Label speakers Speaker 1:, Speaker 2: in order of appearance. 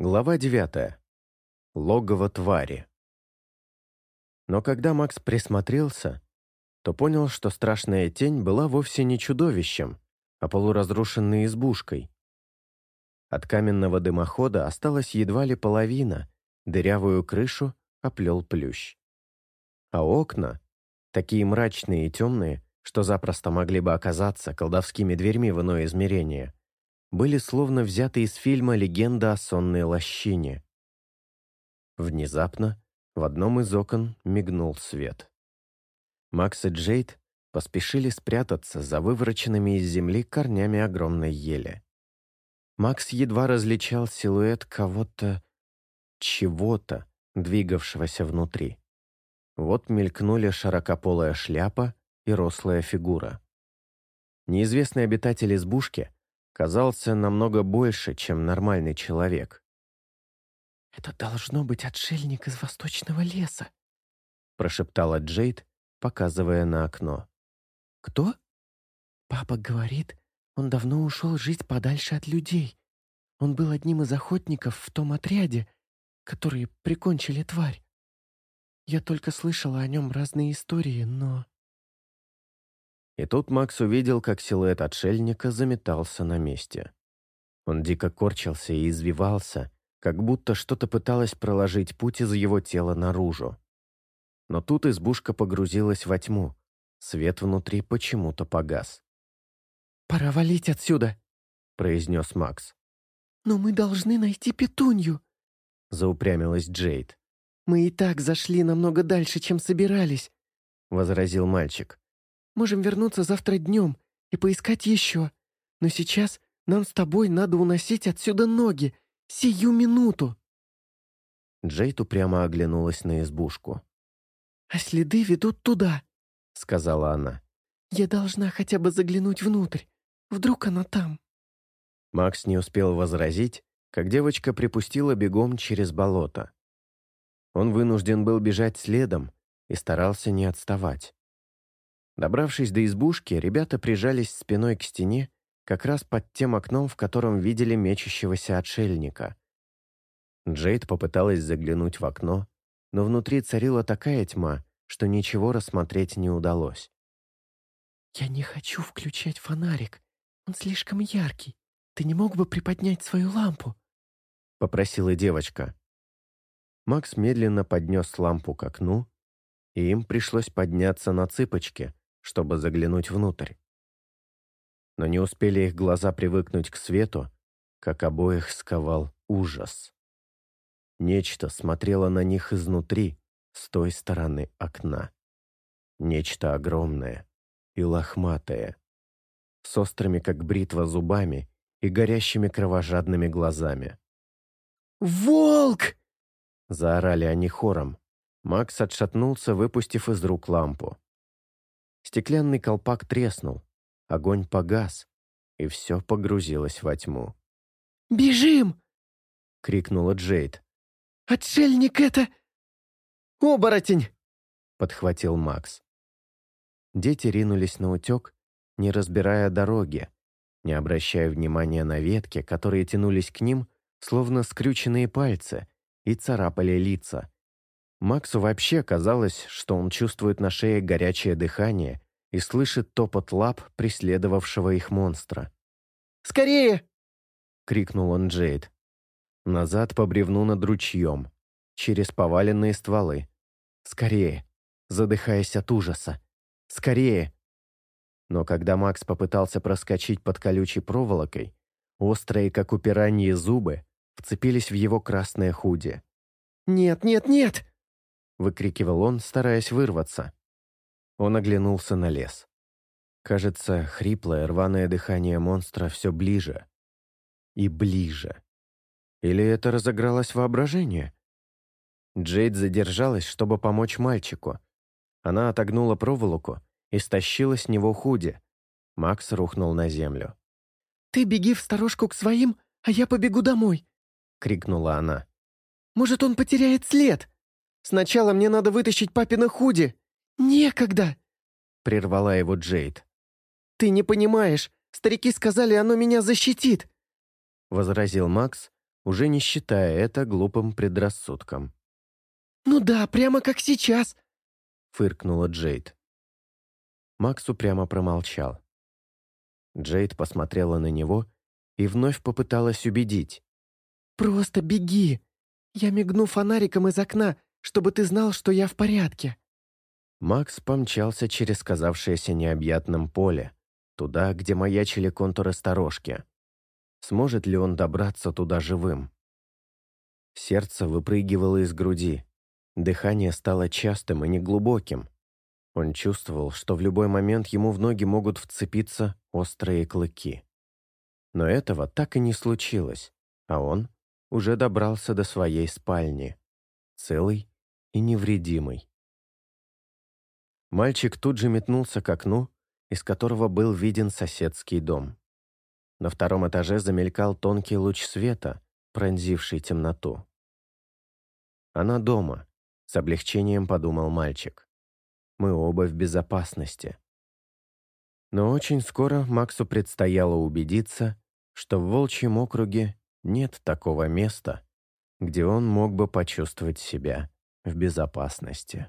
Speaker 1: Глава 9. Логово твари. Но когда Макс присмотрелся, то понял, что страшная тень была вовсе не чудовищем, а полуразрушенной избушкой. От каменного дымохода осталась едва ли половина, дырявую крышу оплел плющ. А окна, такие мрачные и темные, что запросто могли бы оказаться колдовскими дверьми в иное измерение, были словно взяты из фильма «Легенда о сонной лощине». Внезапно в одном из окон мигнул свет. Макс и Джейд поспешили спрятаться за вывороченными из земли корнями огромной ели. Макс едва различал силуэт кого-то, чего-то, двигавшегося внутри. Вот мелькнули широкополая шляпа и рослая фигура. Неизвестный обитатель избушки казался намного больше, чем нормальный человек.
Speaker 2: «Это должно быть отшельник из восточного леса»,
Speaker 1: прошептала Джейд, показывая на окно.
Speaker 2: «Кто?» «Папа говорит, он давно ушел жить подальше от людей. Он был одним из охотников в том отряде, которые прикончили тварь. Я только слышала о нем разные истории, но...»
Speaker 1: И тут Макс увидел, как силуэт отшельника заметался на месте. Он дико корчился и извивался, как будто что-то пыталось проложить путь из его тела наружу. Но тут избушка погрузилась во тьму. Свет внутри почему-то погас.
Speaker 2: «Пора валить отсюда», — произнес Макс. «Но мы должны найти петунью», — заупрямилась Джейд. «Мы и так зашли намного дальше, чем собирались», — возразил мальчик. Можем вернуться завтра днем и поискать еще. Но сейчас нам с тобой надо уносить отсюда ноги. Сию минуту!»
Speaker 1: Джейд упрямо оглянулась на избушку.
Speaker 2: «А следы ведут туда», — сказала она. «Я должна хотя бы заглянуть внутрь. Вдруг она там?»
Speaker 1: Макс не успел возразить, как девочка припустила бегом через болото. Он вынужден был бежать следом и старался не отставать. Добравшись до избушки, ребята прижались спиной к стене, как раз под тем окном, в котором видели мечущегося отшельника. Джейд попыталась заглянуть в окно, но внутри царила такая тьма, что ничего рассмотреть не удалось.
Speaker 2: «Я не хочу включать фонарик. Он слишком яркий. Ты не мог бы приподнять свою лампу?»
Speaker 1: — попросила девочка. Макс медленно поднес лампу к окну, и им пришлось подняться на цыпочки, чтобы заглянуть внутрь. Но не успели их глаза привыкнуть к свету, как обоих сковал ужас. Нечто смотрело на них изнутри, с той стороны окна. Нечто огромное и лохматое, с острыми, как бритва, зубами и горящими кровожадными глазами.
Speaker 2: «Волк!»
Speaker 1: — заорали они хором. Макс отшатнулся, выпустив из рук лампу. Стеклянный колпак треснул, огонь погас, и все погрузилось во тьму.
Speaker 2: «Бежим!»
Speaker 1: — крикнула Джейд.
Speaker 2: «Отшельник это... оборотень!»
Speaker 1: — подхватил Макс. Дети ринулись на утек, не разбирая дороги, не обращая внимания на ветки, которые тянулись к ним, словно скрюченные пальцы, и царапали лица. Максу вообще казалось, что он чувствует на шее горячее дыхание и слышит топот лап преследовавшего их монстра.
Speaker 2: «Скорее!»
Speaker 1: — крикнул он Джейд. Назад по бревну над ручьем, через поваленные стволы. «Скорее!» задыхаясь от ужаса. «Скорее!» Но когда Макс попытался проскочить под колючей проволокой, острые, как у пираньи, зубы вцепились в его красное худи.
Speaker 2: «Нет, нет, нет!»
Speaker 1: — выкрикивал он, стараясь вырваться. Он оглянулся на лес. Кажется, хриплое, рваное дыхание монстра все ближе. И ближе. Или это разыгралось воображение? Джейд задержалась, чтобы помочь мальчику. Она отогнула проволоку и стащила с него худи. Макс рухнул на землю.
Speaker 2: «Ты беги в сторожку к своим, а я побегу домой!» — крикнула она. «Может, он потеряет след!» Сначала мне надо вытащить папины худи. Некогда!» Прервала его Джейд. «Ты не понимаешь. Старики сказали, оно меня защитит!»
Speaker 1: Возразил Макс, уже не считая это глупым предрассудком.
Speaker 2: «Ну да, прямо как сейчас», —
Speaker 1: фыркнула Джейд. Макс упрямо промолчал. Джейд посмотрела на него и вновь попыталась убедить.
Speaker 2: «Просто беги! Я мигну фонариком из окна, чтобы ты знал, что я в порядке!»
Speaker 1: Макс помчался через казавшееся необъятным поле, туда, где маячили контуры сторожки. Сможет ли он добраться туда живым? Сердце выпрыгивало из груди. Дыхание стало частым и неглубоким. Он чувствовал, что в любой момент ему в ноги могут вцепиться острые клыки. Но этого так и не случилось, а он уже добрался до своей спальни, целый и невредимый. Мальчик тут же метнулся к окну, из которого был виден соседский дом. На втором этаже замелькал тонкий луч света, пронзивший темноту. «Она дома», — с облегчением подумал мальчик. «Мы оба в безопасности». Но очень скоро Максу предстояло убедиться, что в Волчьем округе нет такого места, где он мог бы почувствовать себя в безопасности.